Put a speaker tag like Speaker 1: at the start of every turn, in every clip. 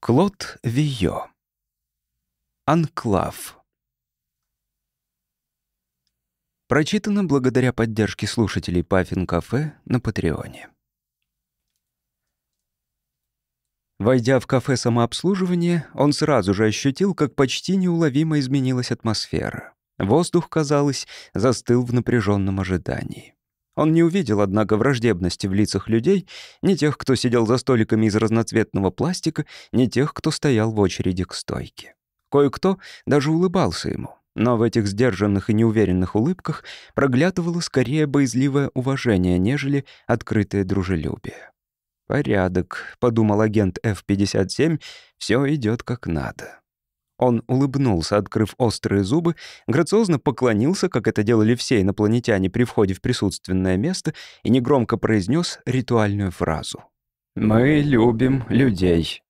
Speaker 1: Клод Вио. Анклав. Прочитано благодаря поддержке слушателей Паффин Кафе на Патреоне. Войдя в кафе самообслуживания, он сразу же ощутил, как почти неуловимо изменилась атмосфера. Воздух, казалось, застыл в напряженном ожидании. Он не увидел, однако, враждебности в лицах людей, ни тех, кто сидел за столиками из разноцветного пластика, ни тех, кто стоял в очереди к стойке. Кое-кто даже улыбался ему, но в этих сдержанных и неуверенных улыбках проглядывало скорее боязливое уважение, нежели открытое дружелюбие. «Порядок», — подумал агент F-57, — «всё идёт как надо». Он улыбнулся, открыв острые зубы, грациозно поклонился, как это делали все инопланетяне при входе в присутственное место, и негромко произнес ритуальную фразу. «Мы любим людей».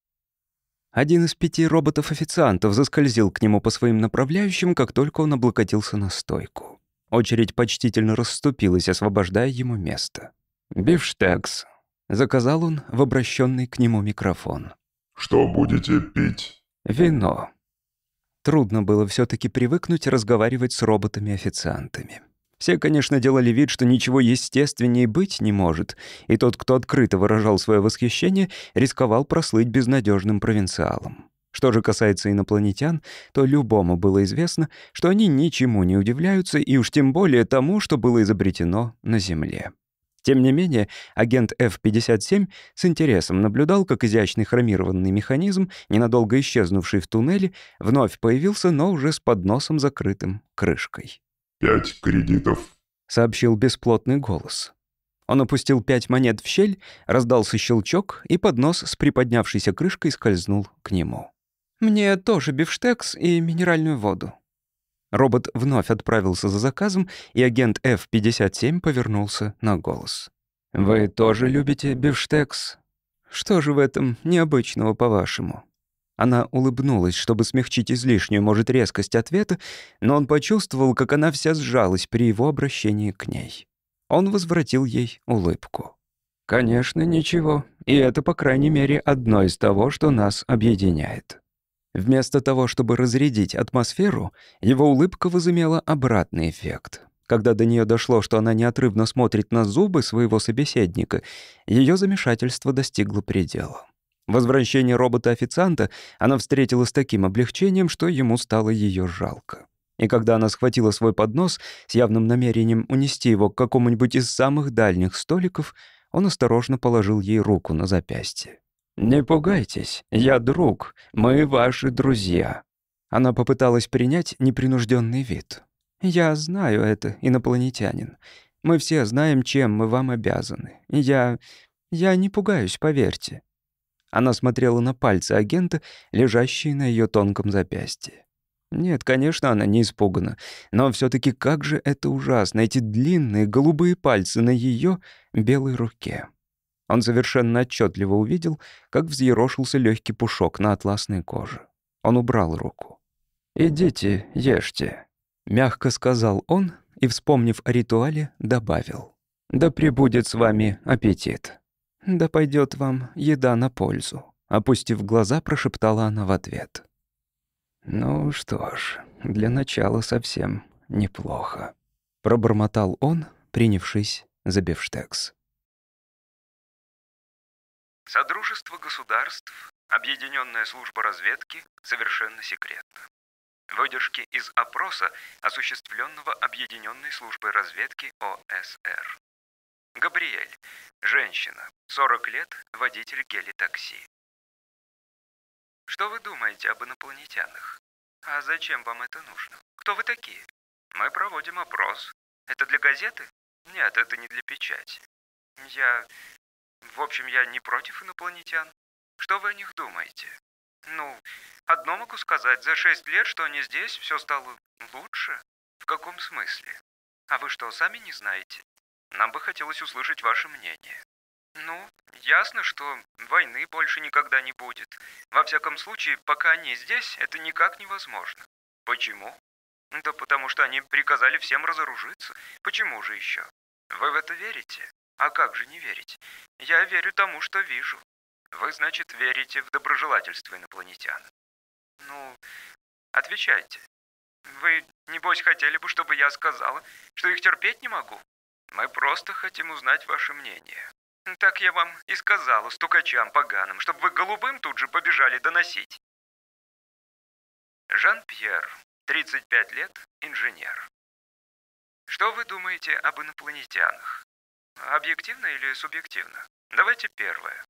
Speaker 1: Один из пяти роботов-официантов заскользил к нему по своим направляющим, как только он облокотился на стойку. Очередь почтительно расступилась, освобождая ему место. «Бифштекс», — заказал он в обращенный к нему микрофон.
Speaker 2: «Что будете пить?»
Speaker 1: «Вино», Трудно было все таки привыкнуть разговаривать с роботами-официантами. Все, конечно, делали вид, что ничего естественнее быть не может, и тот, кто открыто выражал свое восхищение, рисковал прослыть безнадежным провинциалом. Что же касается инопланетян, то любому было известно, что они ничему не удивляются, и уж тем более тому, что было изобретено на Земле. Тем не менее, агент F-57 с интересом наблюдал, как изящный хромированный механизм, ненадолго исчезнувший в туннеле, вновь появился, но уже с подносом закрытым крышкой.
Speaker 2: «Пять кредитов», —
Speaker 1: сообщил бесплотный голос. Он опустил пять монет в щель, раздался щелчок, и поднос с приподнявшейся крышкой скользнул к нему. «Мне тоже бифштекс и минеральную воду», Робот вновь отправился за заказом, и агент F-57 повернулся на голос. «Вы тоже любите бифштекс? Что же в этом необычного, по-вашему?» Она улыбнулась, чтобы смягчить излишнюю, может, резкость ответа, но он почувствовал, как она вся сжалась при его обращении к ней. Он возвратил ей улыбку. «Конечно, ничего. И это, по крайней мере, одно из того, что нас объединяет». Вместо того, чтобы разрядить атмосферу, его улыбка возымела обратный эффект. Когда до нее дошло, что она неотрывно смотрит на зубы своего собеседника, ее замешательство достигло предела. Возвращение робота-официанта она встретила с таким облегчением, что ему стало ее жалко. И когда она схватила свой поднос с явным намерением унести его к какому-нибудь из самых дальних столиков, он осторожно положил ей руку на запястье. «Не пугайтесь, я друг, мы ваши друзья». Она попыталась принять непринужденный вид. «Я знаю это, инопланетянин. Мы все знаем, чем мы вам обязаны. Я... я не пугаюсь, поверьте». Она смотрела на пальцы агента, лежащие на ее тонком запястье. Нет, конечно, она не испугана, но все таки как же это ужасно, эти длинные голубые пальцы на ее белой руке. Он совершенно отчетливо увидел, как взъерошился легкий пушок на атласной коже. Он убрал руку. «Идите, ешьте», — мягко сказал он и, вспомнив о ритуале, добавил. «Да пребудет с вами аппетит». «Да пойдет вам еда на пользу», — опустив глаза, прошептала она в ответ. «Ну что ж, для начала совсем неплохо», — пробормотал он, принявшись за бифштекс.
Speaker 3: Содружество государств, Объединенная служба разведки, совершенно секретно. Выдержки из опроса, осуществленного Объединенной службой разведки ОСР. Габриэль. Женщина. 40 лет. Водитель гели-такси. Что вы думаете об инопланетянах? А зачем вам это нужно? Кто вы такие? Мы проводим опрос. Это для газеты? Нет, это не для печати. Я в общем, я не против инопланетян. Что вы о них думаете? Ну, одно могу сказать, за шесть лет, что они здесь, все стало лучше. В каком смысле? А вы что, сами не знаете? Нам бы хотелось услышать ваше мнение. Ну, ясно, что войны больше никогда не будет. Во всяком случае, пока они здесь, это никак невозможно. Почему? Да потому что они приказали всем разоружиться. Почему же еще? Вы в это верите? А как же не верить? Я верю тому, что вижу.
Speaker 1: Вы, значит, верите в доброжелательство инопланетян. Ну, отвечайте. Вы, небось, хотели бы, чтобы я сказала, что их терпеть не могу? Мы просто хотим узнать ваше мнение. Так я вам и сказала, стукачам поганым, чтобы вы голубым тут же побежали доносить. Жан-Пьер, 35 лет, инженер. Что вы думаете об инопланетянах? Объективно или субъективно? Давайте первое.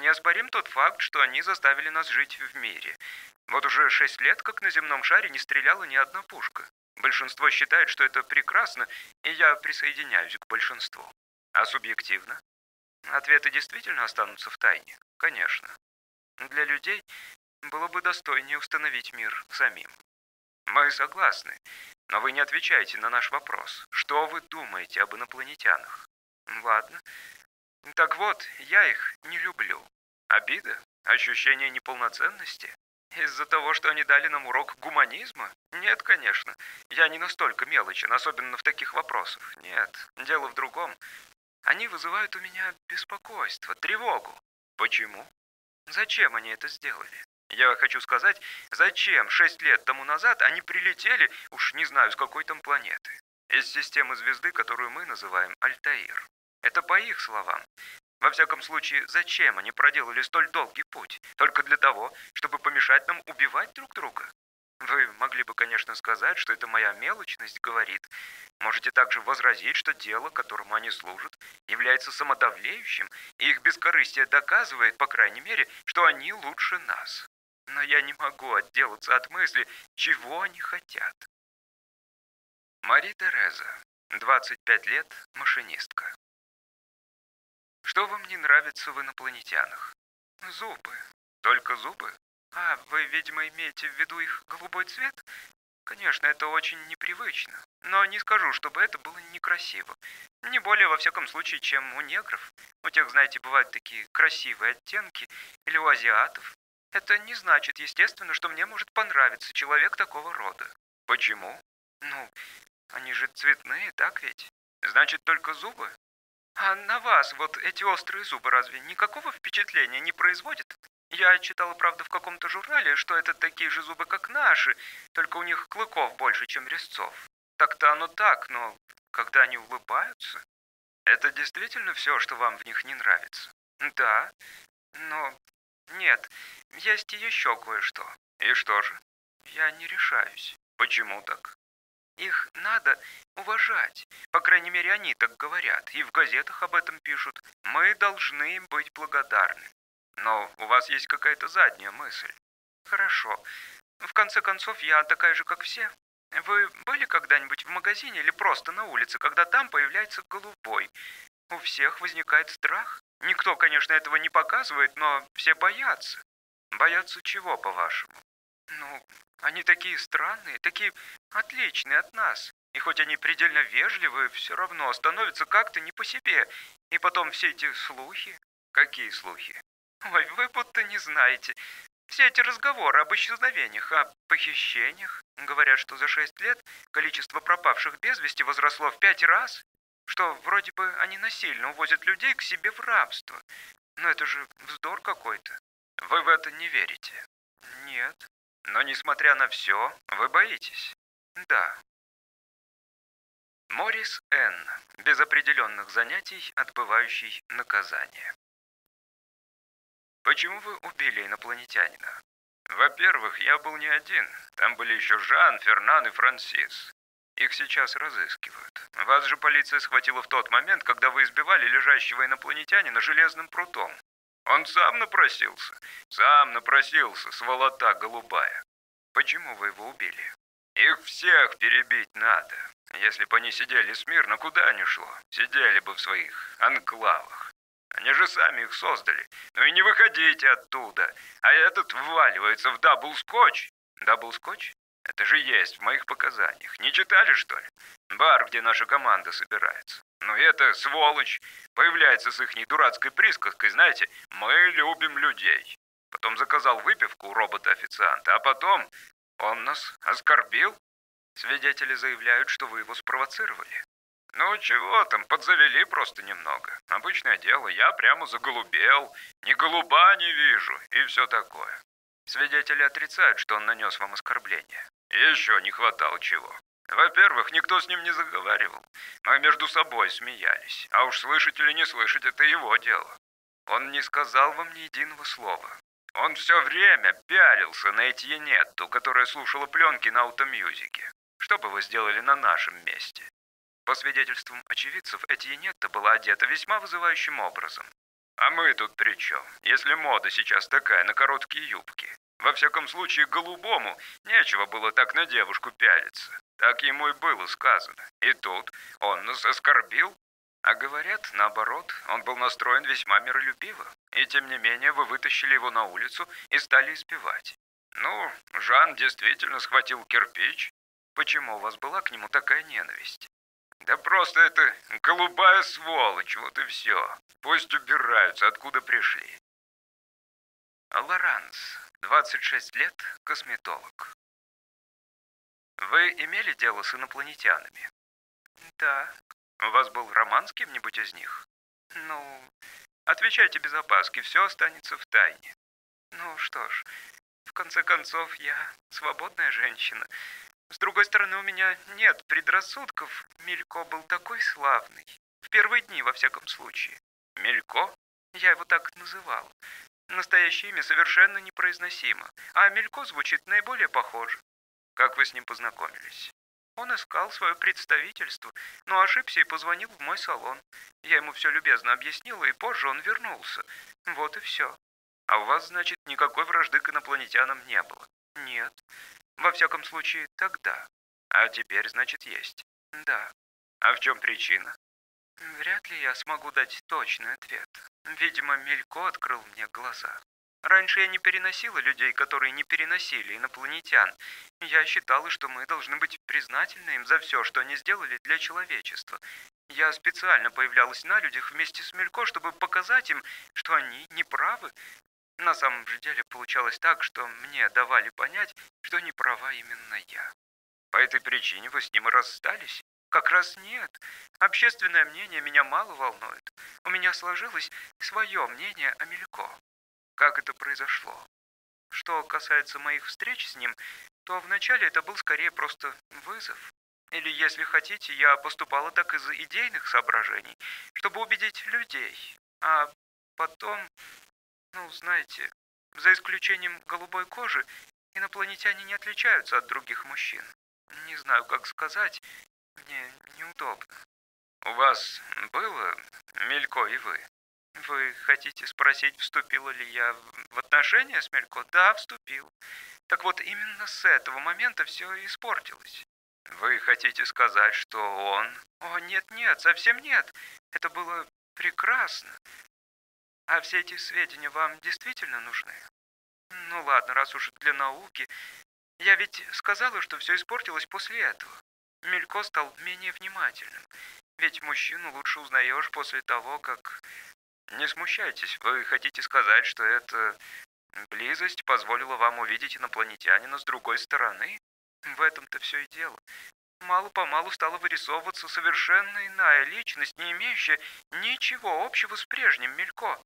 Speaker 1: Неоспорим тот факт, что они заставили нас жить в мире. Вот уже шесть лет, как на земном шаре не стреляла ни одна пушка. Большинство считает, что это прекрасно, и я присоединяюсь к большинству. А субъективно? Ответы действительно останутся в тайне? Конечно. Для людей было бы достойнее установить мир самим. Мы согласны, но вы не отвечаете на наш вопрос. Что вы думаете об инопланетянах? Ладно. Так вот, я их не люблю. Обида? Ощущение неполноценности? Из-за того, что они дали нам урок гуманизма? Нет, конечно. Я не настолько мелочен, особенно в таких вопросах. Нет, дело в другом. Они вызывают у меня беспокойство, тревогу. Почему? Зачем они это сделали? Я хочу сказать, зачем шесть лет тому назад они прилетели, уж не знаю с какой там планеты, из системы звезды, которую мы называем Альтаир. Это по их словам. Во всяком случае, зачем они проделали столь долгий путь? Только для того, чтобы помешать нам убивать друг друга? Вы могли бы, конечно, сказать, что это моя мелочность говорит. Можете также возразить, что дело, которому они служат, является самодавлеющим, и их бескорыстие доказывает, по крайней мере, что они лучше нас. Но я не могу отделаться от мысли, чего они хотят. Мари Тереза, 25 лет, машинистка. Что вам не нравится в инопланетянах? Зубы. Только зубы? А, вы, видимо, имеете в виду их голубой цвет? Конечно, это очень непривычно. Но не скажу, чтобы это было некрасиво. Не более, во всяком случае, чем у негров. У тех, знаете, бывают такие красивые оттенки. Или у азиатов. Это не значит, естественно, что мне может понравиться человек такого рода. Почему? Ну, они же цветные, так ведь? Значит, только зубы? А на вас вот эти острые зубы разве никакого впечатления не производят? Я читала, правда, в каком-то журнале, что это такие же зубы, как наши, только у них клыков больше, чем резцов. Так-то оно так, но когда они улыбаются... Это действительно все, что вам в них не нравится? Да, но... Нет, есть еще кое-что. И что же? Я не решаюсь. Почему так? Их надо уважать. По крайней мере, они так говорят. И в газетах об этом пишут. Мы должны им быть благодарны. Но у вас есть какая-то задняя мысль. Хорошо. В конце концов, я такая же, как все. Вы были когда-нибудь в магазине или просто на улице, когда там появляется голубой? У всех возникает страх. Никто, конечно, этого не показывает, но все боятся. Боятся чего, по-вашему? Ну, они такие странные, такие отличные от нас. И хоть они предельно вежливые, все равно становятся как-то не по себе. И потом все эти слухи. Какие слухи? Ой, вы будто не знаете. Все эти разговоры об исчезновениях, о похищениях. Говорят, что за шесть лет количество пропавших без вести возросло в пять раз. Что вроде бы они насильно увозят людей к себе в рабство. Но это же вздор какой-то. Вы в это не верите? Нет. Но несмотря на все, вы боитесь? Да. Морис Н. Без определенных занятий, отбывающий наказание. Почему вы убили инопланетянина? Во-первых, я был не один. Там были еще Жан, Фернан и Франсис. Их сейчас разыскивают. Вас же полиция схватила в тот момент, когда вы избивали лежащего инопланетянина железным прутом. Он сам напросился. Сам напросился, сволота голубая. Почему вы его убили? Их всех перебить надо. Если бы они сидели смирно, куда ни шло? Сидели бы в своих анклавах. Они же сами их создали. Ну и не выходите оттуда. А этот вваливается в дабл-скотч. Дабл-скотч? Это же есть в моих показаниях. Не читали, что ли? Бар, где наша команда собирается. Ну и это сволочь появляется с ихней дурацкой присказкой, знаете, мы любим людей. Потом заказал выпивку у робота-официанта, а потом он нас оскорбил. Свидетели заявляют, что вы его спровоцировали. Ну чего там, подзавели просто немного. Обычное дело, я прямо заголубел, ни голуба не вижу и все такое. Свидетели отрицают, что он нанес вам оскорбление. Еще не хватало чего. Во-первых, никто с ним не заговаривал. Мы между собой смеялись. А уж слышать или не слышать, это его дело. Он не сказал вам ни единого слова. Он все время пялился на Этьенетту, которая слушала пленки на аутомьюзике. Что бы вы сделали на нашем месте? По свидетельствам очевидцев, Этьенетта была одета весьма вызывающим образом. А мы тут при чем? Если мода сейчас такая на короткие юбки. Во всяком случае, голубому нечего было так на девушку пялиться. Так ему и было сказано. И тут он нас оскорбил. А говорят, наоборот, он был настроен весьма миролюбиво. И тем не менее вы вытащили его на улицу и стали избивать. Ну, Жан действительно схватил кирпич. Почему у вас была к нему такая ненависть? Да просто это голубая сволочь, вот и все. Пусть убираются, откуда пришли. Лоранс, 26 лет, косметолог. Вы имели дело с инопланетянами? Да. У вас был роман с кем-нибудь из них? Ну, отвечайте без опаски, все останется в тайне. Ну что ж, в конце концов, я свободная женщина. С другой стороны, у меня нет предрассудков. Мелько был такой славный. В первые дни, во всяком случае. Мелько? Я его так называл. Настоящее имя совершенно непроизносимо, а Мелько звучит наиболее похоже. Как вы с ним познакомились? Он искал свое представительство, но ошибся и позвонил в мой салон. Я ему все любезно объяснила, и позже он вернулся. Вот и все. А у вас, значит, никакой вражды к инопланетянам не было? Нет. Во всяком случае, тогда. А теперь, значит, есть? Да. А в чем причина? Вряд ли я смогу дать точный ответ. Видимо, Мелько открыл мне глаза. Раньше я не переносила людей, которые не переносили инопланетян. Я считала, что мы должны быть признательны им за все, что они сделали для человечества. Я специально появлялась на людях вместе с Мелько, чтобы показать им, что они не правы. На самом же деле получалось так, что мне давали понять, что не права именно я. По этой причине вы с ним и расстались? Как раз нет. Общественное мнение меня мало волнует. У меня сложилось свое мнение о Мелько. Как это произошло? Что касается моих встреч с ним, то вначале это был скорее просто вызов. Или, если хотите, я поступала так из идейных соображений, чтобы убедить людей. А потом, ну, знаете, за исключением голубой кожи, инопланетяне не отличаются от других мужчин. Не знаю, как сказать, мне неудобно. У вас было Мелько и вы? Вы хотите спросить, вступила ли я в отношения с Мелько? Да, вступил. Так вот, именно с этого момента все испортилось. Вы хотите сказать, что он... О, нет-нет, совсем нет. Это было прекрасно. А все эти сведения вам действительно нужны? Ну ладно, раз уж для науки. Я ведь сказала, что все испортилось после этого. Мелько стал менее внимательным. Ведь мужчину лучше узнаешь после того, как... Не смущайтесь, вы хотите сказать, что эта близость позволила вам увидеть инопланетянина с другой стороны? В этом-то все и дело. Мало-помалу стала вырисовываться совершенно иная личность, не имеющая ничего общего с прежним Мелько.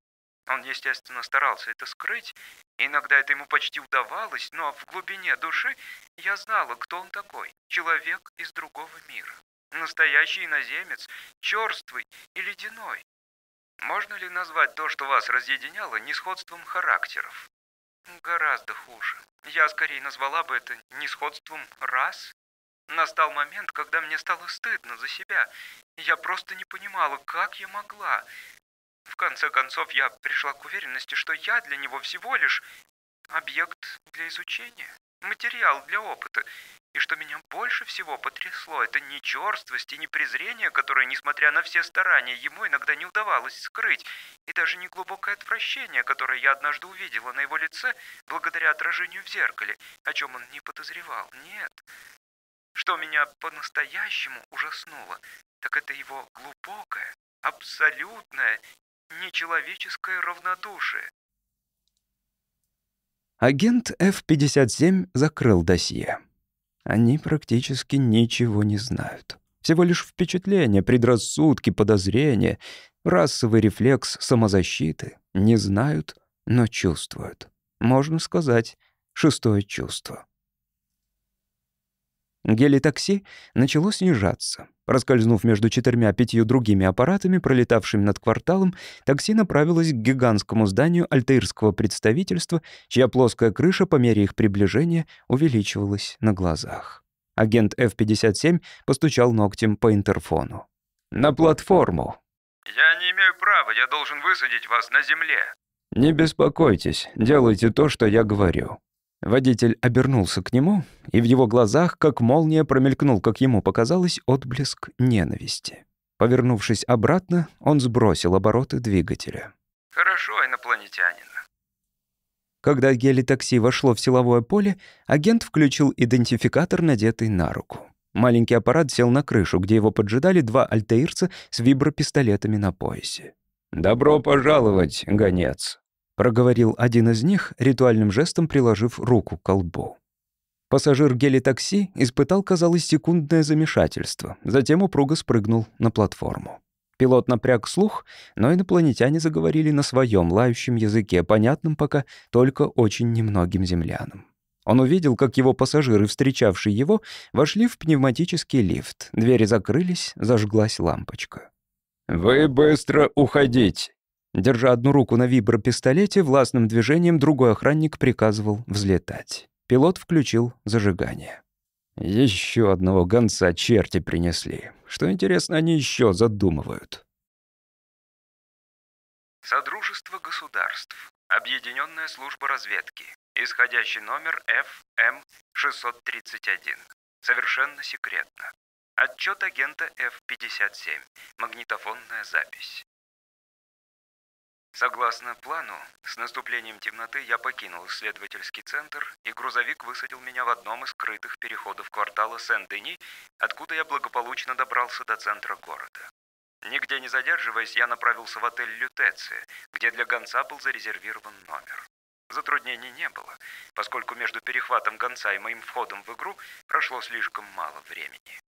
Speaker 1: Он, естественно, старался это скрыть, иногда это ему почти удавалось, но в глубине души я знала, кто он такой. Человек из другого мира. Настоящий иноземец, черствый и ледяной. Можно ли назвать то, что вас разъединяло, несходством характеров? Гораздо хуже. Я скорее назвала бы это несходством рас. Настал момент, когда мне стало стыдно за себя. Я просто не понимала, как я могла. В конце концов, я пришла к уверенности, что я для него всего лишь объект для изучения, материал для опыта. И что меня больше всего потрясло, это не черствость и не презрение, которое, несмотря на все старания, ему иногда не удавалось скрыть, и даже не глубокое отвращение, которое я однажды увидела на его лице благодаря отражению в зеркале, о чем он не подозревал. Нет. Что меня по-настоящему ужаснуло, так это его глубокое, абсолютное нечеловеческое равнодушие.
Speaker 4: Агент F-57 закрыл досье. Они практически ничего не знают. Всего лишь впечатления, предрассудки, подозрения, расовый рефлекс самозащиты. Не знают, но чувствуют. Можно сказать, шестое чувство. Гелитакси начало снижаться. Раскользнув между четырьмя-пятью другими аппаратами, пролетавшими над кварталом, такси направилось к гигантскому зданию альтаирского представительства, чья плоская крыша по мере их приближения увеличивалась на глазах. Агент F-57 постучал ногтем по интерфону. «На платформу!»
Speaker 1: «Я не имею права, я должен высадить вас на земле».
Speaker 4: «Не беспокойтесь, делайте то, что я говорю». Водитель обернулся к нему, и в его глазах, как молния, промелькнул, как ему показалось, отблеск ненависти. Повернувшись обратно, он сбросил обороты двигателя.
Speaker 1: «Хорошо, инопланетянин».
Speaker 4: Когда гелитакси вошло в силовое поле, агент включил идентификатор, надетый на руку. Маленький аппарат сел на крышу, где его поджидали два альтаирца с вибропистолетами на поясе. «Добро пожаловать, гонец», — проговорил один из них, ритуальным жестом приложив руку к колбу. Пассажир гелитакси испытал, казалось, секундное замешательство, затем упруго спрыгнул на платформу. Пилот напряг слух, но инопланетяне заговорили на своем лающем языке, понятном пока только очень немногим землянам. Он увидел, как его пассажиры, встречавшие его, вошли в пневматический лифт. Двери закрылись, зажглась лампочка. «Вы быстро уходите!» Держа одну руку на вибропистолете, властным движением другой охранник приказывал взлетать. Пилот включил зажигание. Еще одного гонца черти принесли. Что интересно, они еще задумывают.
Speaker 1: Содружество государств. Объединенная служба разведки. Исходящий номер FM-631. Совершенно секретно. Отчет агента F-57. Магнитофонная запись. Согласно плану, с наступлением темноты я покинул исследовательский центр, и грузовик высадил меня в одном из скрытых переходов квартала Сен-Дени, откуда я благополучно добрался до центра города. Нигде не задерживаясь, я направился в отель «Лютеция», где для гонца был зарезервирован номер. Затруднений не было, поскольку между перехватом гонца и моим входом в игру прошло слишком мало времени.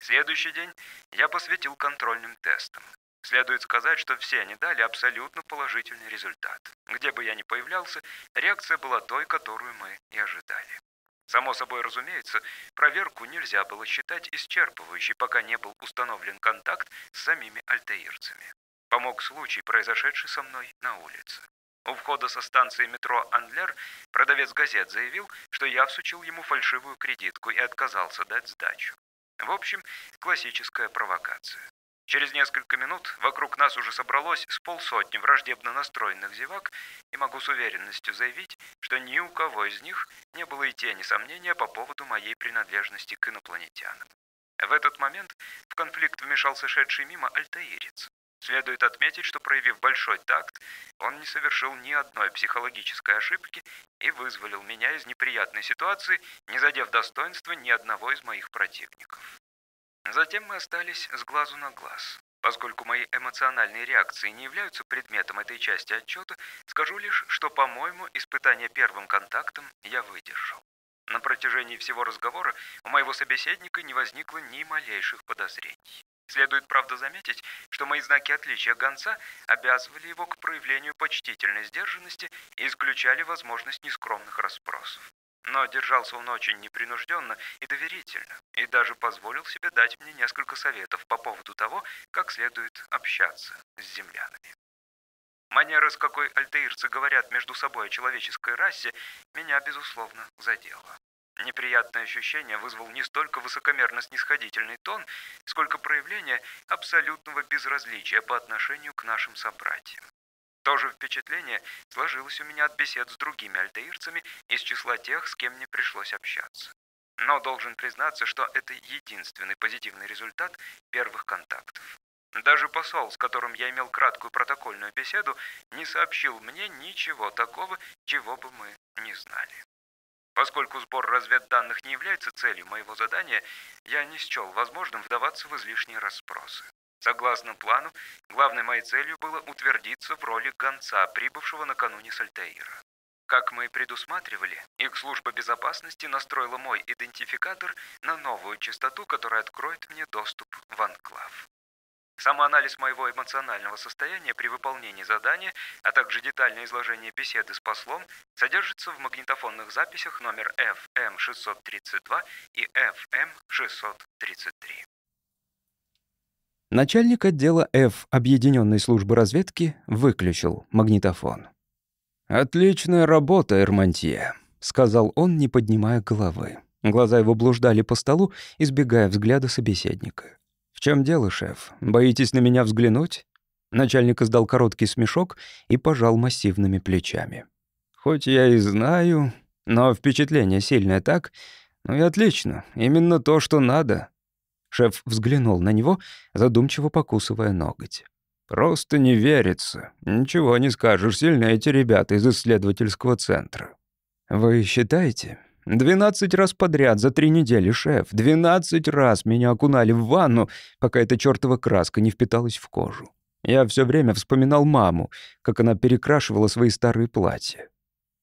Speaker 1: Следующий день я посвятил контрольным тестам. Следует сказать, что все они дали абсолютно положительный результат. Где бы я ни появлялся, реакция была той, которую мы и ожидали. Само собой разумеется, проверку нельзя было считать исчерпывающей, пока не был установлен контакт с самими альтаирцами. Помог случай, произошедший со мной на улице. У входа со станции метро Андлер продавец газет заявил, что я всучил ему фальшивую кредитку и отказался дать сдачу. В общем, классическая провокация. Через несколько минут вокруг нас уже собралось с полсотни враждебно настроенных зевак, и могу с уверенностью заявить, что ни у кого из них не было и тени сомнения по поводу моей принадлежности к инопланетянам. В этот момент в конфликт вмешался шедший мимо альтаирец. Следует отметить, что проявив большой такт, он не совершил ни одной психологической ошибки и вызволил меня из неприятной ситуации, не задев достоинства ни одного из моих противников. Затем мы остались с глазу на глаз. Поскольку мои эмоциональные реакции не являются предметом этой части отчета, скажу лишь, что, по-моему, испытание первым контактом я выдержал. На протяжении всего разговора у моего собеседника не возникло ни малейших подозрений. Следует, правда, заметить, что мои знаки отличия гонца обязывали его к проявлению почтительной сдержанности и исключали возможность нескромных расспросов. Но держался он очень непринужденно и доверительно, и даже позволил себе дать мне несколько советов по поводу того, как следует общаться с землянами. Манера, с какой альтеирцы говорят между собой о человеческой расе, меня, безусловно, задела. Неприятное ощущение вызвал не столько высокомерно-снисходительный тон, сколько проявление абсолютного безразличия по отношению к нашим собратьям. То же впечатление сложилось у меня от бесед с другими альтаирцами из числа тех, с кем мне пришлось общаться. Но должен признаться, что это единственный позитивный результат первых контактов. Даже посол, с которым я имел краткую протокольную беседу, не сообщил мне ничего такого, чего бы мы не знали. Поскольку сбор разведданных не является целью моего задания, я не счел возможным вдаваться в излишние расспросы. Согласно плану, главной моей целью было утвердиться в роли гонца, прибывшего накануне с.
Speaker 5: Как мы и предусматривали, их служба безопасности настроила мой идентификатор на новую частоту, которая откроет мне доступ в анклав. Самоанализ моего эмоционального состояния при выполнении задания, а также детальное изложение беседы с послом содержится в магнитофонных записях номер FM632 и FM633.
Speaker 1: Начальник отдела F Объединенной службы разведки выключил магнитофон. «Отличная работа, Эрмантье», — сказал он, не поднимая головы. Глаза его блуждали по столу, избегая взгляда собеседника. «В чем дело, шеф? Боитесь на меня взглянуть?» Начальник издал короткий смешок и пожал массивными плечами. «Хоть я и знаю, но впечатление сильное так. Ну и отлично, именно то, что надо». Шеф взглянул на него, задумчиво покусывая ноготь. Просто не верится. Ничего не скажешь, сильно эти ребята из исследовательского центра. Вы считаете? Двенадцать раз подряд за три недели, шеф. Двенадцать раз меня окунали в ванну, пока эта чертова краска не впиталась в кожу. Я все время вспоминал маму, как она перекрашивала свои старые платья.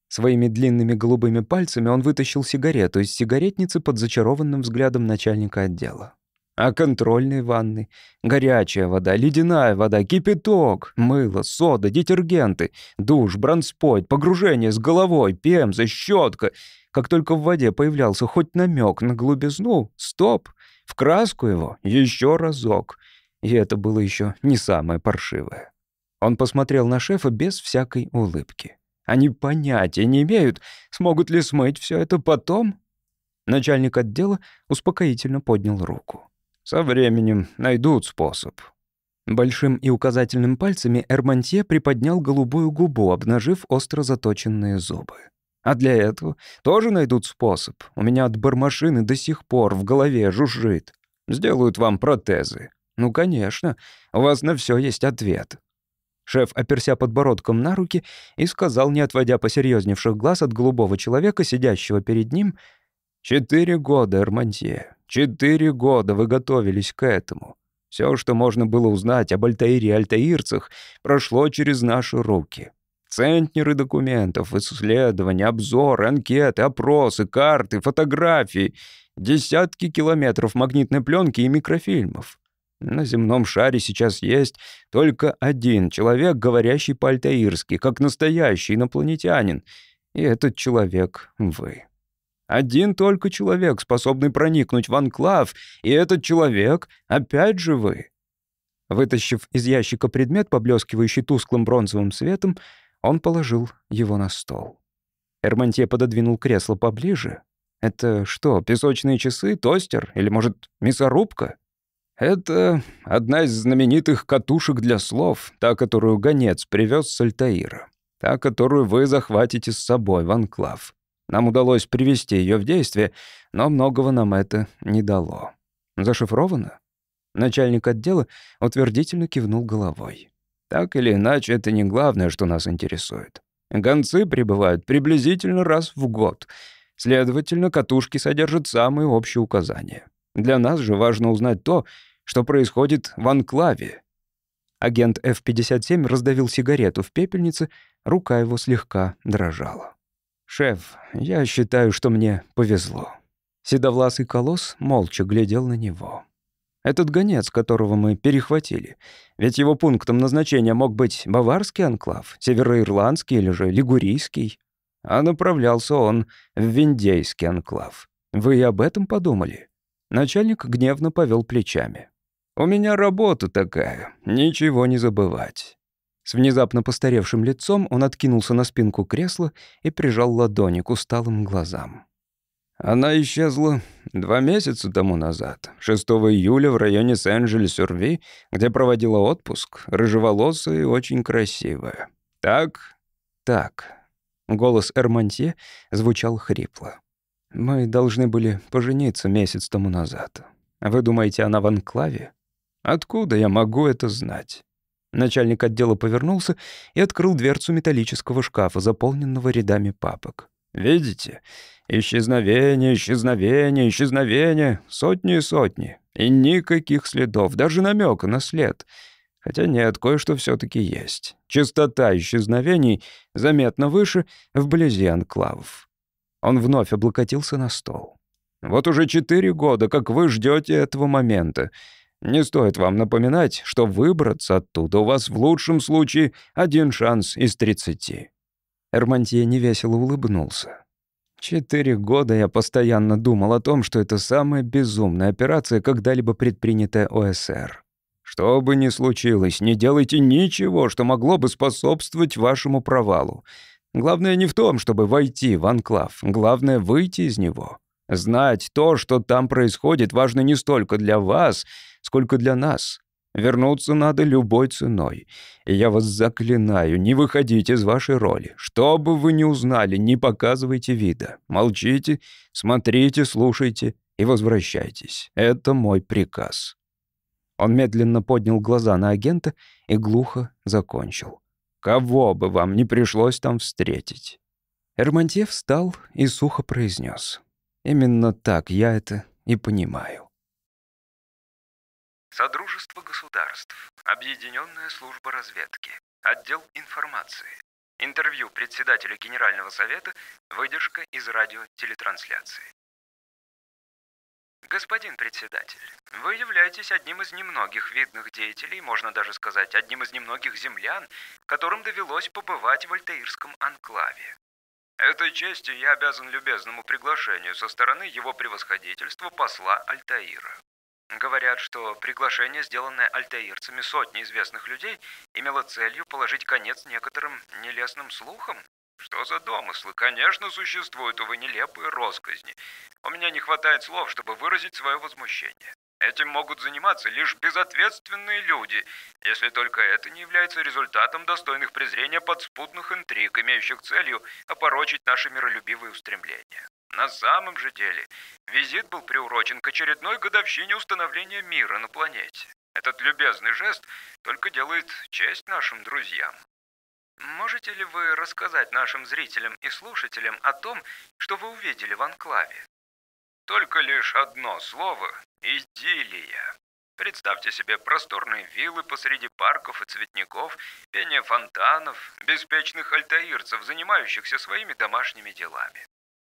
Speaker 1: Своими длинными голубыми пальцами он вытащил сигарету из сигаретницы под зачарованным взглядом начальника отдела. А контрольные ванны? Горячая вода, ледяная вода, кипяток, мыло, сода, детергенты, душ, бронспойт, погружение с головой, пемза, щетка. Как только в воде появлялся хоть намек на глубизну, стоп, в краску его еще разок. И это было еще не самое паршивое. Он посмотрел на шефа без всякой улыбки. Они понятия не имеют, смогут ли смыть все это потом. Начальник отдела успокоительно поднял руку. Со временем найдут способ». Большим и указательным пальцами Эрмантье приподнял голубую губу, обнажив остро заточенные зубы. «А для этого тоже найдут способ. У меня от бармашины до сих пор в голове жужжит. Сделают вам протезы. Ну, конечно, у вас на все есть ответ». Шеф оперся подбородком на руки и сказал, не отводя посерьезневших глаз от голубого человека, сидящего перед ним, «Четыре года, Эрмантье. Четыре года вы готовились к этому. Все, что можно было узнать об Альтаире и альтаирцах, прошло через наши руки. Центнеры документов, исследования, обзоры, анкеты, опросы, карты, фотографии, десятки километров магнитной пленки и микрофильмов. На земном шаре сейчас есть только один человек, говорящий по-альтаирски, как настоящий инопланетянин. И этот человек — вы. Один только человек, способный проникнуть в анклав, и этот человек опять же вы. Вытащив из ящика предмет, поблескивающий тусклым бронзовым светом, он положил его на стол. Эрмантье пододвинул кресло поближе. «Это что, песочные часы, тостер или, может, мясорубка?» «Это одна из знаменитых катушек для слов, та, которую гонец привез с Альтаира, та, которую вы захватите с собой в анклав. Нам удалось привести ее в действие, но многого нам это не дало. Зашифровано? Начальник отдела утвердительно кивнул головой. Так или иначе, это не главное, что нас интересует. Гонцы прибывают приблизительно раз в год. Следовательно, катушки содержат самые общие указания. Для нас же важно узнать то, что происходит в анклаве. Агент F-57 раздавил сигарету в пепельнице, рука его слегка дрожала. «Шеф, я считаю, что мне повезло». Седовласый колосс молча глядел на него. Этот гонец, которого мы перехватили, ведь его пунктом назначения мог быть баварский анклав, североирландский или же лигурийский, а направлялся он в виндейский анклав. Вы и об этом подумали? Начальник гневно повел плечами. «У меня работа такая, ничего не забывать. С внезапно постаревшим лицом он откинулся на спинку кресла и прижал ладони к усталым глазам. Она исчезла два месяца тому назад, 6 июля в районе Сен-Жиль-Сюрви, где проводила отпуск, рыжеволосая и очень красивая. Так? Так. Голос Эрмантье звучал хрипло. Мы должны были пожениться месяц тому назад. Вы думаете, она в анклаве? Откуда я могу это знать? Начальник отдела повернулся и открыл дверцу металлического шкафа, заполненного рядами папок. «Видите? Исчезновение, исчезновение, исчезновение. Сотни и сотни. И никаких следов, даже намека на след.
Speaker 4: Хотя нет, кое-что все-таки есть. Частота исчезновений заметно выше вблизи анклавов. Он вновь облокотился на стол. Вот уже четыре года, как вы ждете этого момента. Не стоит вам напоминать, что выбраться оттуда у вас в лучшем случае один шанс из тридцати. Эрмантье невесело улыбнулся. Четыре года я постоянно думал о том, что это самая безумная операция, когда-либо предпринятая ОСР. Что бы ни случилось, не делайте ничего, что могло бы способствовать вашему провалу. Главное не в том, чтобы войти в анклав. Главное — выйти из него. Знать то, что там происходит, важно не столько для вас, сколько для нас. Вернуться надо любой ценой. И я вас заклинаю, не выходите из вашей роли. Что бы вы ни узнали, не показывайте вида. Молчите, смотрите, слушайте и возвращайтесь. Это мой приказ». Он медленно поднял глаза на агента и глухо закончил. «Кого бы вам не пришлось там встретить?» Эрмантье встал и сухо произнес. «Именно так я это и понимаю».
Speaker 1: Содружество государств. Объединенная служба разведки. Отдел информации. Интервью председателя Генерального совета. Выдержка из радиотелетрансляции. Господин председатель, вы являетесь одним из немногих видных деятелей, можно даже сказать, одним из немногих землян, которым довелось побывать в Альтаирском анклаве. Этой честью я обязан любезному приглашению со стороны его превосходительства посла Альтаира. Говорят, что приглашение, сделанное альтаирцами сотни известных людей, имело целью положить конец некоторым нелестным слухам. Что за домыслы? Конечно, существуют, увы, нелепые росказни. У меня не хватает слов, чтобы выразить свое возмущение. Этим могут заниматься лишь безответственные люди, если только это не является результатом достойных презрения подспудных интриг, имеющих целью опорочить наши миролюбивые устремления. На самом же деле, визит был приурочен к очередной годовщине установления мира на планете. Этот любезный жест только делает честь нашим друзьям. Можете ли вы рассказать нашим зрителям и слушателям о том, что вы увидели в анклаве? Только лишь одно слово – идиллия. Представьте себе просторные виллы посреди парков и цветников, пение фонтанов, беспечных альтаирцев, занимающихся своими домашними делами.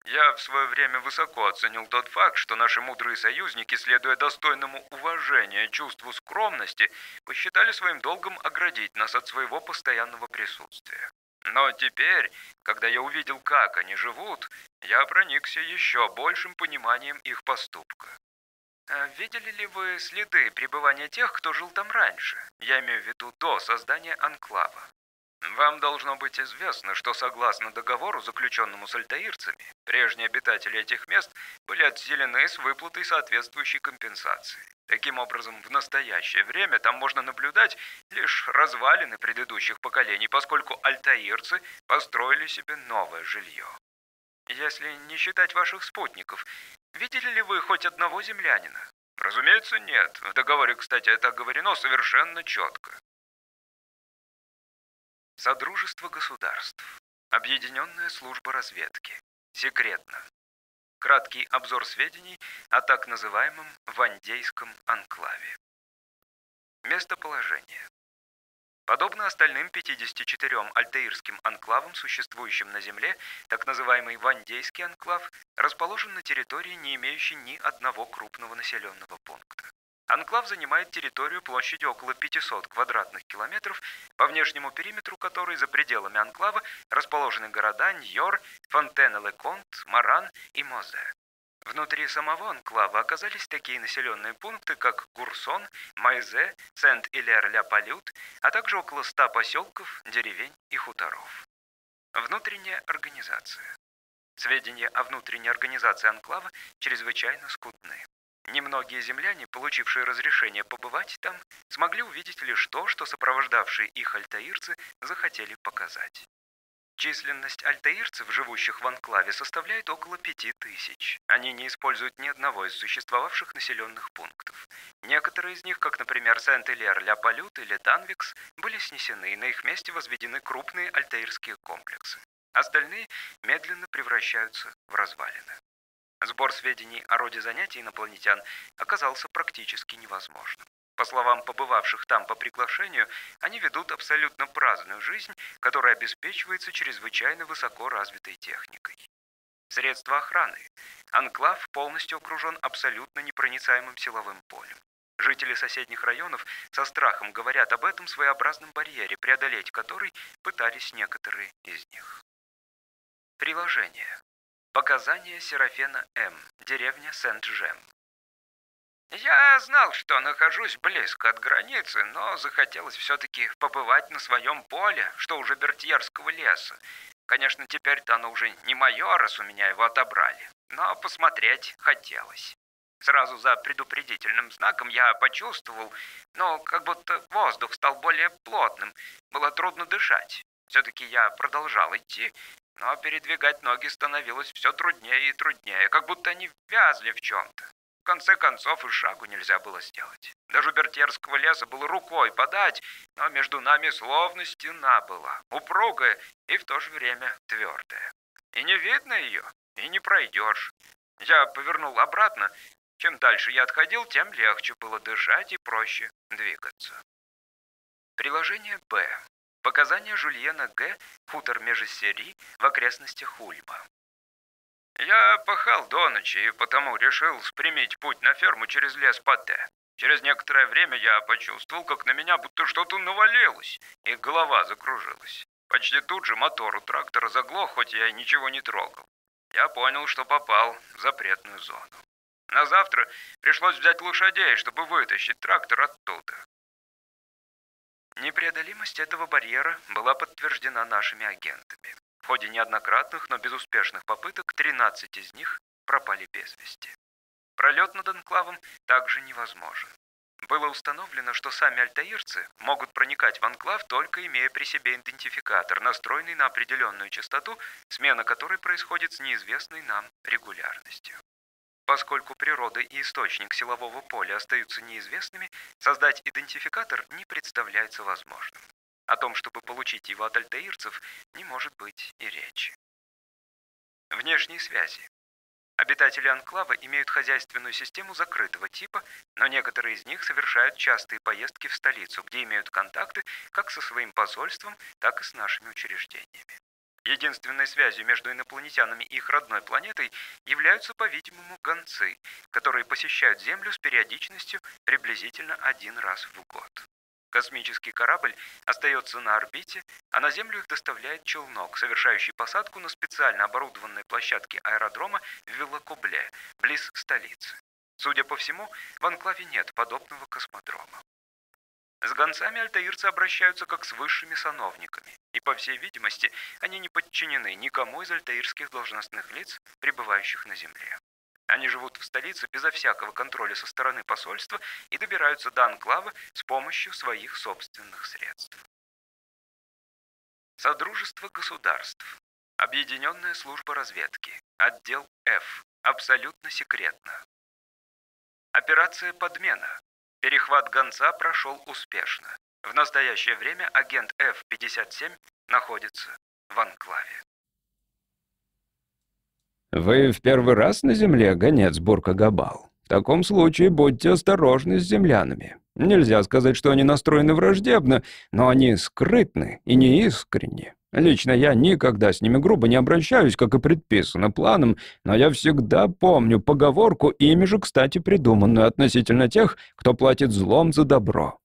Speaker 1: Я в свое время высоко оценил тот факт, что наши мудрые союзники, следуя достойному уважения чувству скромности, посчитали своим долгом оградить нас от своего постоянного присутствия. Но теперь, когда я увидел, как они живут, я проникся еще большим пониманием их поступка. А видели ли вы следы пребывания тех, кто жил там раньше? Я имею в виду до создания анклава. Вам должно быть известно, что согласно договору, заключенному с альтаирцами, прежние обитатели этих мест были отселены с выплатой соответствующей компенсации. Таким образом, в настоящее время там можно наблюдать лишь развалины предыдущих поколений, поскольку альтаирцы построили себе новое жилье. Если не считать ваших спутников, видели ли вы хоть одного землянина? Разумеется, нет. В договоре, кстати, это оговорено совершенно четко. Содружество государств. Объединенная служба разведки. Секретно. Краткий обзор сведений о так называемом Вандейском анклаве. Местоположение. Подобно остальным 54 альтаирским анклавам, существующим на Земле, так называемый Вандейский анклав расположен на территории, не имеющей ни одного крупного населенного пункта. Анклав занимает территорию площадью около 500 квадратных километров, по внешнему периметру которой за пределами анклава расположены города Ньор, Фонтен-Леконт, Маран и Мозе. Внутри самого анклава оказались такие населенные пункты, как Гурсон, Майзе, Сент-Илер-Ля-Палют, а также около 100 поселков, деревень и хуторов. Внутренняя организация. Сведения о внутренней организации анклава чрезвычайно скудны. Немногие земляне, получившие разрешение побывать там, смогли увидеть лишь то, что сопровождавшие их альтаирцы захотели показать. Численность альтаирцев, живущих в анклаве, составляет около пяти тысяч. Они не используют ни одного из существовавших населенных пунктов. Некоторые из них, как, например, Сент-Элер, Ля-Палют или Танвикс, были снесены, и на их месте возведены крупные альтаирские комплексы. Остальные медленно превращаются в развалины. Сбор сведений о роде занятий инопланетян оказался практически невозможным. По словам побывавших там по приглашению, они ведут абсолютно праздную жизнь, которая обеспечивается чрезвычайно высоко развитой техникой. Средства охраны. Анклав полностью окружен абсолютно непроницаемым силовым полем. Жители соседних районов со страхом говорят об этом своеобразном барьере, преодолеть который пытались некоторые из них. Приложение. Показания Серафена М. Деревня Сент-Жем. Я знал, что нахожусь близко от границы, но захотелось все-таки побывать на своем поле, что уже Бертьерского леса. Конечно, теперь-то оно уже не мое, раз у меня его отобрали. Но посмотреть хотелось. Сразу за предупредительным знаком я почувствовал, но как будто воздух стал более плотным. Было трудно дышать. Все-таки я продолжал идти, но передвигать ноги становилось все труднее и труднее, как будто они вязли в чем-то конце концов и шагу нельзя было сделать. Даже Бертерского леса было рукой подать, но между нами словно стена была, упругая и в то же время твердая. И не видно ее, и не пройдешь. Я повернул обратно. Чем дальше я отходил, тем легче было дышать и проще двигаться. Приложение Б. Показания Жульена Г. Хутор Межесери в окрестностях Ульма. Я пахал до ночи и потому решил спрямить путь на ферму через лес Патте. Через некоторое время я почувствовал, как на меня будто что-то навалилось, и голова закружилась. Почти тут же мотор у трактора заглох, хоть я ничего не трогал. Я понял, что попал в запретную зону. На завтра пришлось взять лошадей, чтобы вытащить трактор оттуда. Непреодолимость этого барьера была подтверждена нашими агентами. В ходе неоднократных, но безуспешных попыток 13 из них пропали без вести. Пролет над анклавом также невозможен. Было установлено, что сами альтаирцы могут проникать в анклав, только имея при себе идентификатор, настроенный на определенную частоту, смена которой происходит с неизвестной нам регулярностью. Поскольку природа и источник силового поля остаются неизвестными, создать идентификатор не представляется возможным. О том, чтобы получить его от альтаирцев, не может быть и речи. Внешние связи. Обитатели анклава имеют хозяйственную систему закрытого типа, но некоторые из них совершают частые поездки в столицу, где имеют контакты как со своим посольством, так и с нашими учреждениями. Единственной связью между инопланетянами и их родной планетой являются, по-видимому, гонцы, которые посещают Землю с периодичностью приблизительно один раз в год. Космический корабль остается на орбите, а на Землю их доставляет челнок, совершающий посадку на специально оборудованной площадке аэродрома в Виллакобле, близ столицы. Судя по всему, в анклаве нет подобного космодрома. С гонцами альтаирцы обращаются как с высшими сановниками, и, по всей видимости, они не подчинены никому из альтаирских должностных лиц, пребывающих на Земле. Они живут в столице безо всякого контроля со стороны посольства и добираются до анклава с помощью своих собственных средств. Содружество государств. Объединенная служба разведки. Отдел F. Абсолютно секретно. Операция «Подмена». Перехват гонца прошел успешно. В настоящее время агент F-57 находится в анклаве.
Speaker 4: «Вы в первый раз на земле, гонец Бурка-Габал? В таком случае будьте осторожны с землянами. Нельзя сказать, что они настроены враждебно, но они скрытны и неискренни. Лично я никогда с ними грубо не обращаюсь, как и предписано планом, но я всегда помню поговорку, ими же, кстати, придуманную относительно тех, кто платит злом за добро.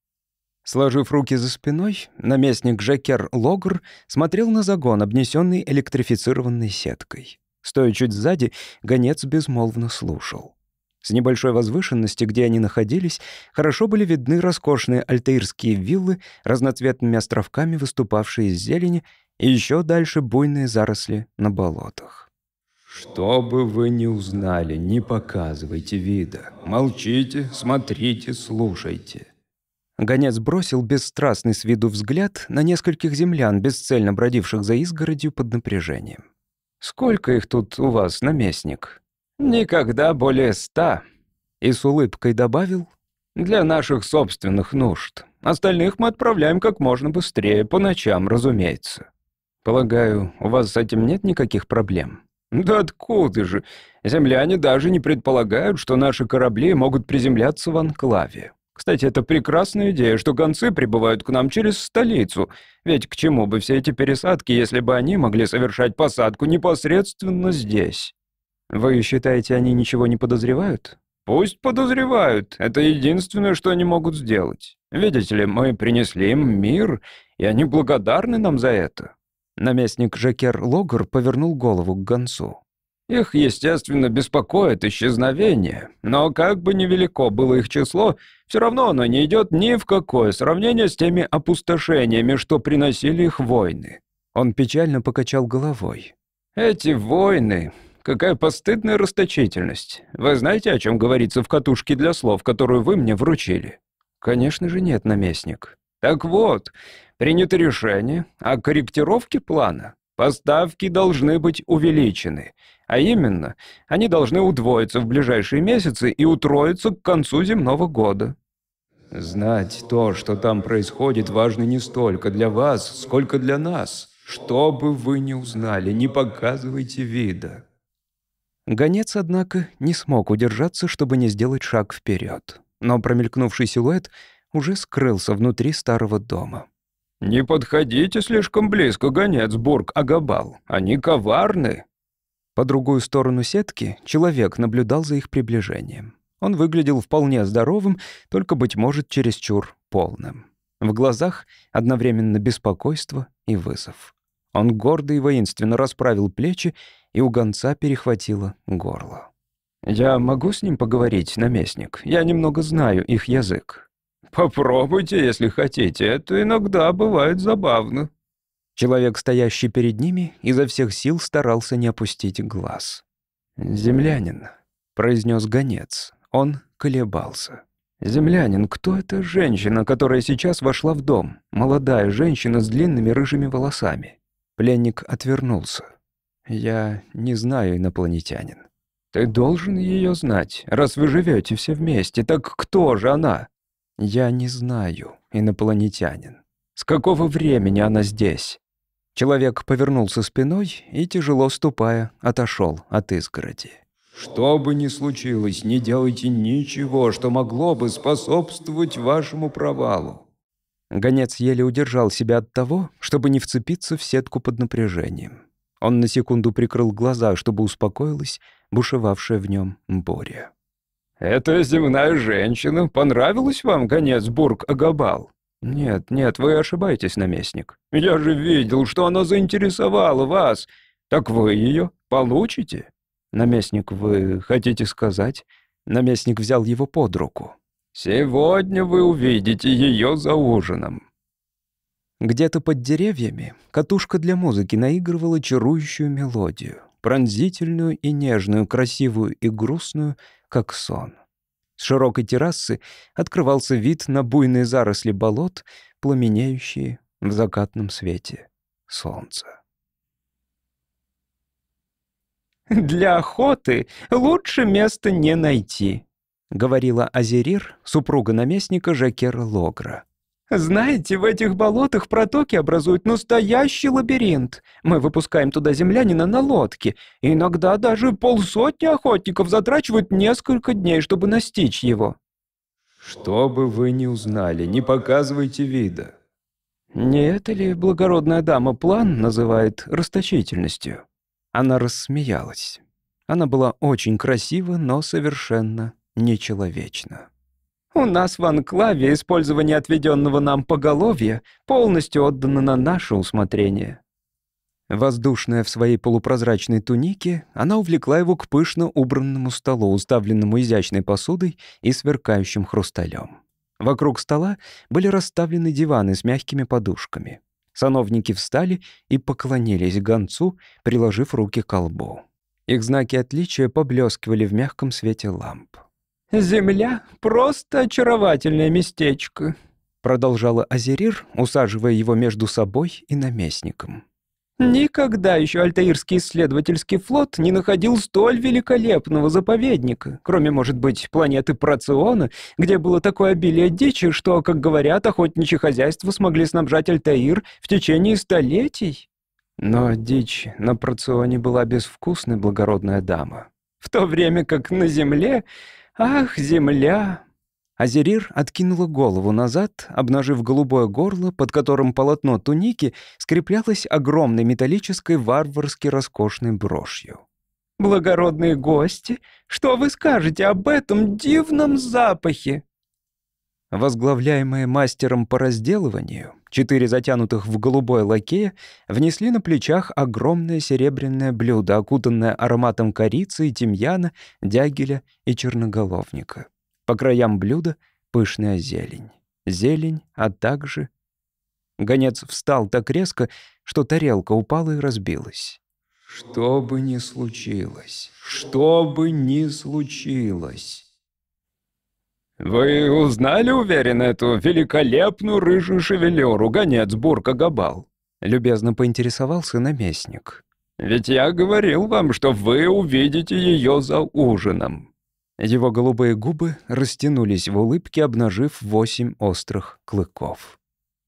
Speaker 4: Сложив руки за спиной, наместник Жекер Логр смотрел на загон, обнесенный электрифицированной сеткой. Стоя чуть сзади, гонец безмолвно слушал. С небольшой возвышенности, где они находились, хорошо были видны роскошные альтаирские виллы, разноцветными островками выступавшие из зелени, и еще дальше буйные заросли на болотах. «Что бы вы ни узнали, не показывайте вида. Молчите, смотрите, слушайте». Гонец бросил бесстрастный с виду взгляд на нескольких землян, бесцельно бродивших за изгородью под напряжением. «Сколько их тут у вас, наместник?» «Никогда более ста». И с улыбкой добавил, «Для наших собственных нужд. Остальных мы отправляем как можно быстрее, по ночам, разумеется». «Полагаю, у вас с этим нет никаких проблем?» «Да откуда же? Земляне даже не предполагают, что наши корабли могут приземляться в анклаве.
Speaker 1: Кстати, это прекрасная идея, что гонцы прибывают к нам через столицу. Ведь к чему бы все эти пересадки, если бы они могли совершать посадку непосредственно здесь? Вы считаете, они ничего не подозревают? Пусть подозревают. Это единственное, что они могут сделать. Видите ли, мы принесли им мир, и они благодарны нам за это. Наместник Жакер Логер повернул голову к гонцу. Их, естественно, беспокоит исчезновение, но как бы невелико было их число, все равно оно не идет ни в какое сравнение с теми опустошениями, что приносили их войны. Он печально покачал головой. Эти войны... Какая постыдная расточительность. Вы знаете, о чем говорится в катушке для слов, которую вы мне вручили? Конечно же нет, наместник. Так вот, принято решение о корректировке плана. Поставки должны быть увеличены, а именно, они должны удвоиться в ближайшие месяцы и утроиться к концу земного года. Знать то, что там происходит, важно не столько для вас, сколько для нас. Что бы вы ни узнали, не показывайте вида. Гонец, однако, не смог удержаться, чтобы не сделать шаг вперед. Но промелькнувший силуэт уже скрылся внутри старого дома. «Не подходите слишком близко, гонец Бург Агабал. Они коварны». По другую сторону сетки человек наблюдал за их приближением. Он выглядел вполне здоровым, только, быть может, чересчур полным. В глазах одновременно беспокойство и вызов. Он гордо и воинственно расправил плечи, и у гонца перехватило горло. «Я могу с ним поговорить, наместник? Я немного знаю их язык». «Попробуйте, если хотите, это иногда бывает забавно». Человек, стоящий перед ними, изо всех сил старался не опустить глаз. «Землянин», — произнес гонец. Он колебался. «Землянин, кто эта женщина, которая сейчас вошла в дом? Молодая женщина с длинными рыжими волосами». Пленник отвернулся. «Я не знаю инопланетянин». «Ты должен ее знать, раз вы живете все вместе. Так кто же она?» «Я не знаю, инопланетянин. С какого времени она здесь?» Человек повернулся спиной и, тяжело ступая, отошел от изгороди. «Что бы ни случилось, не делайте ничего, что могло бы способствовать вашему провалу». Гонец еле удержал себя от того, чтобы не вцепиться в сетку под напряжением. Он на секунду прикрыл глаза, чтобы успокоилась бушевавшая в нем буря. «Эта земная женщина понравилась вам, гонец Бург Агабал?» «Нет, нет, вы ошибаетесь, наместник. Я же видел, что она заинтересовала вас. Так вы ее получите?» «Наместник, вы хотите сказать?» Наместник взял его под руку. «Сегодня вы увидите ее за ужином». Где-то под деревьями катушка для музыки наигрывала чарующую мелодию, пронзительную и нежную, красивую и грустную, как сон. С широкой террасы открывался вид на буйные заросли болот, пламенеющие в закатном свете солнца. «Для охоты лучше места не найти», — говорила Азерир, супруга наместника Жакера Логра. Знаете, в этих болотах протоки образуют настоящий лабиринт. Мы выпускаем туда землянина на лодке. И иногда даже полсотни охотников затрачивают несколько дней, чтобы настичь его. Что бы вы ни узнали, не показывайте вида. Не это ли благородная дама план называет расточительностью? Она рассмеялась. Она была очень красива, но совершенно нечеловечна. У нас в анклаве использование отведенного нам поголовья полностью отдано на наше усмотрение». Воздушная в своей полупрозрачной тунике, она увлекла его к пышно убранному столу, уставленному изящной посудой и сверкающим хрусталем. Вокруг стола были расставлены диваны с мягкими подушками. Сановники встали и поклонились гонцу, приложив руки к колбу. Их знаки отличия поблескивали в мягком свете ламп. «Земля — просто очаровательное местечко», — продолжала Азерир, усаживая его между собой и наместником. «Никогда еще Альтаирский исследовательский флот не находил столь великолепного заповедника, кроме, может быть, планеты Проциона, где было такое обилие дичи, что, как говорят, охотничьи хозяйства смогли снабжать Альтаир в течение столетий». Но дичь на Проционе была безвкусной благородная дама, в то время как на Земле Ах, земля!» Азерир откинула голову назад, обнажив голубое горло, под которым полотно туники скреплялось огромной металлической варварски роскошной брошью. «Благородные гости, что вы скажете об этом дивном запахе?» Возглавляемые мастером по разделыванию, четыре затянутых в голубое лакея внесли на плечах огромное серебряное блюдо, окутанное ароматом корицы и тимьяна, дягеля и черноголовника. По краям блюда пышная зелень. Зелень, а также... Гонец встал так резко, что тарелка упала и разбилась. «Что бы ни случилось, что бы ни случилось...»
Speaker 6: «Вы узнали, уверен, эту великолепную рыжую шевелюру, гонец Бурка Габал?» — любезно поинтересовался наместник. «Ведь я говорил вам, что вы увидите ее за ужином».
Speaker 1: Его голубые губы растянулись в улыбке, обнажив восемь острых клыков.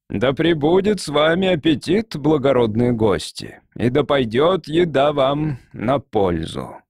Speaker 6: «Да пребудет с вами аппетит, благородные гости, и да пойдет еда вам на пользу».